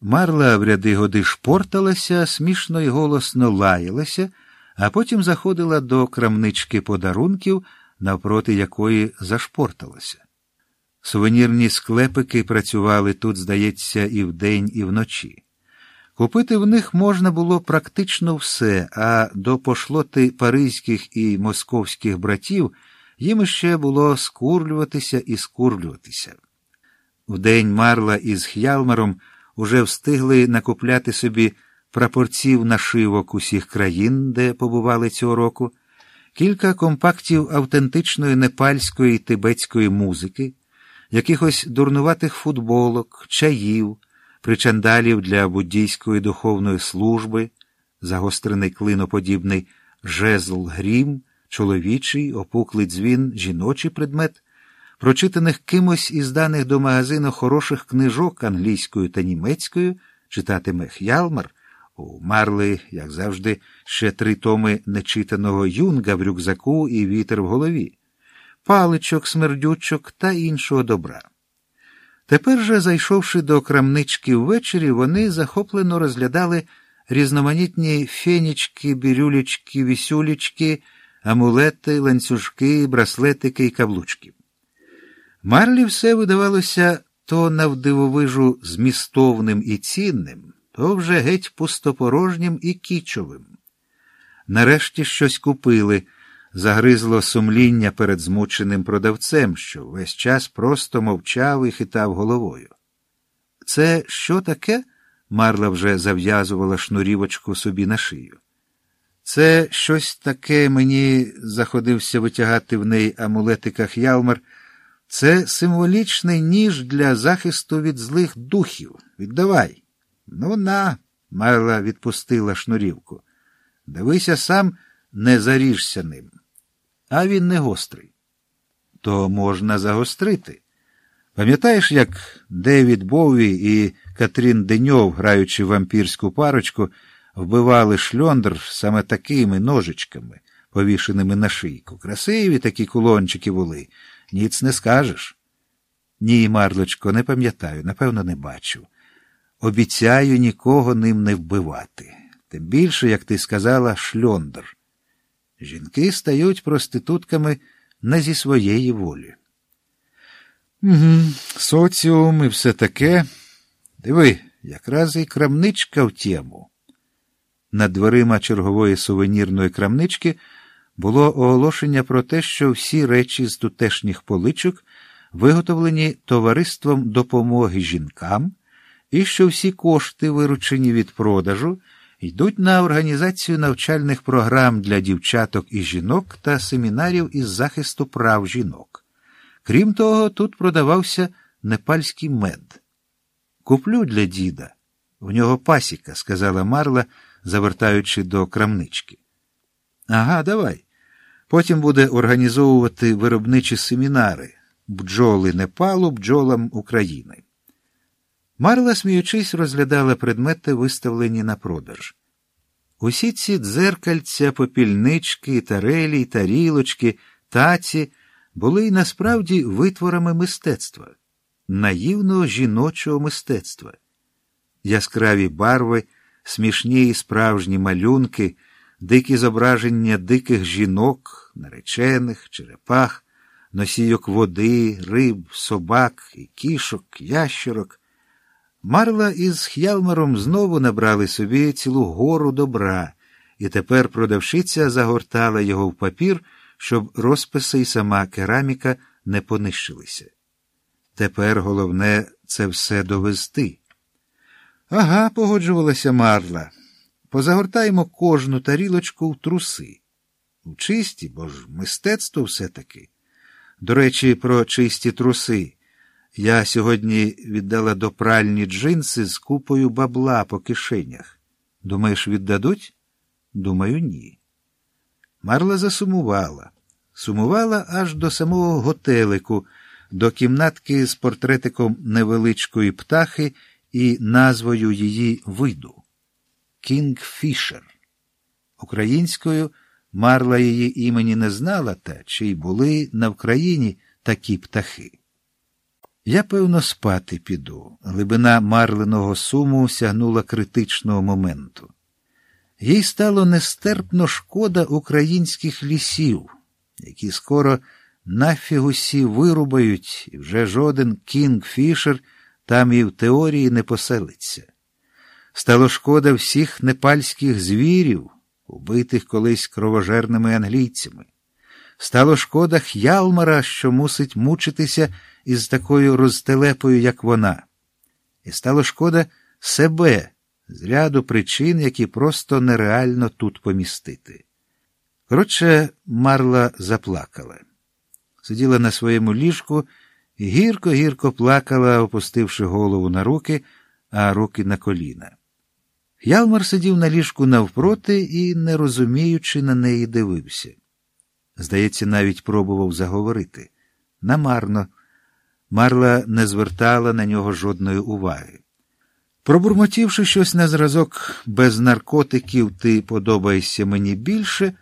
Марла в ряди годи шпорталася, смішно й голосно лаялася, а потім заходила до крамнички подарунків, навпроти якої зашпорталася. Сувенірні склепики працювали тут, здається, і вдень, і вночі. Купити в них можна було практично все, а до пошлоти паризьких і московських братів їм ще було скурлюватися і скурлюватися. Вдень Марла із Х'ялмаром уже встигли накупляти собі прапорців нашивок усіх країн, де побували цього року, кілька компактів автентичної непальської і тибетської музики, якихось дурнуватих футболок, чаїв, причандалів для буддійської духовної служби, загострений клиноподібний жезл грім, чоловічий, опуклий дзвін, жіночий предмет прочитаних кимось із даних до магазину хороших книжок англійською та німецькою, читатиме Х'ялмар, у Марли, як завжди, ще три томи нечитаного Юнга в рюкзаку і вітер в голові, паличок, смердючок та іншого добра. Тепер же, зайшовши до крамнички ввечері, вони захоплено розглядали різноманітні фенічки, бірюлічки, вісюлічки, амулети, ланцюжки, браслетики і каблучки. Марлі все видавалося то навдивовижу змістовним і цінним, то вже геть пустопорожнім і кічовим. Нарешті щось купили, загризло сумління перед змученим продавцем, що весь час просто мовчав і хитав головою. Це що таке? Марла вже зав'язувала шнурівочку собі на шию. Це щось таке мені заходився витягати в неї амулетиках Ялмар. Це символічний ніж для захисту від злих духів. Віддавай. Ну, на, Марла відпустила шнурівку. Дивися сам, не заріжся ним. А він не гострий. То можна загострити. Пам'ятаєш, як Девід Боуві і Катрін Деньов, граючи вампірську парочку, вбивали шльондр саме такими ножичками, повішеними на шийку. Красиві такі кулончики були. Ніц не скажеш. Ні, Марлочко, не пам'ятаю, напевно, не бачу. Обіцяю нікого ним не вбивати. Тим більше, як ти сказала, шльондр. Жінки стають проститутками не зі своєї волі. Угу, Соціум і все таке. Диви, якраз і крамничка в тему. Над дверима чергової сувенірної крамнички було оголошення про те, що всі речі з тутешніх поличок виготовлені товариством допомоги жінкам, і що всі кошти, виручені від продажу, йдуть на організацію навчальних програм для дівчаток і жінок та семінарів із захисту прав жінок. Крім того, тут продавався непальський мед. Куплю для діда. В нього пасіка, сказала Марла, завертаючи до крамнички. Ага, давай. Потім буде організовувати виробничі семінари бджоли Непалу, бджолам України. Марла, сміючись, розглядала предмети, виставлені на продаж. Усі ці дзеркальця, попільнички, тарелі, тарілочки, таці були й насправді витворами мистецтва, наївного жіночого мистецтва, яскраві барви, смішні і справжні малюнки дикі зображення диких жінок, наречених, черепах, носійок води, риб, собак, і кішок, ящерок. Марла із Х'ялмаром знову набрали собі цілу гору добра, і тепер продавщиця загортала його в папір, щоб розписи і сама кераміка не понищилися. Тепер головне це все довести. Ага, погоджувалася Марла. Позагортаємо кожну тарілочку в труси. У чисті, бо ж мистецтво все-таки. До речі, про чисті труси. Я сьогодні віддала до пральні джинси з купою бабла по кишенях. Думаєш, віддадуть? Думаю, ні. Марла засумувала. Сумувала аж до самого готелику, до кімнатки з портретиком невеличкої птахи і назвою її виду. Кінгфішер. Українською Марла її імені не знала, та чи й були на Вкраїні такі птахи. Я, певно, спати піду. Глибина марленого суму сягнула критичного моменту. Їй стало нестерпно шкода українських лісів, які скоро нафіг усі вирубають, і вже жоден Кінг Фішер там і в теорії не поселиться. Стало шкода всіх непальських звірів, убитих колись кровожерними англійцями. Стало шкода Х'ялмара, що мусить мучитися із такою розтелепою, як вона. І стало шкода себе з ряду причин, які просто нереально тут помістити. Коротше, Марла заплакала. Сиділа на своєму ліжку і гірко-гірко плакала, опустивши голову на руки, а руки на коліна. Ялмар сидів на ліжку навпроти і, не розуміючи, на неї дивився. Здається, навіть пробував заговорити. Намарно. Марла не звертала на нього жодної уваги. Пробурмотівши щось на зразок без наркотиків, ти подобаєшся мені більше.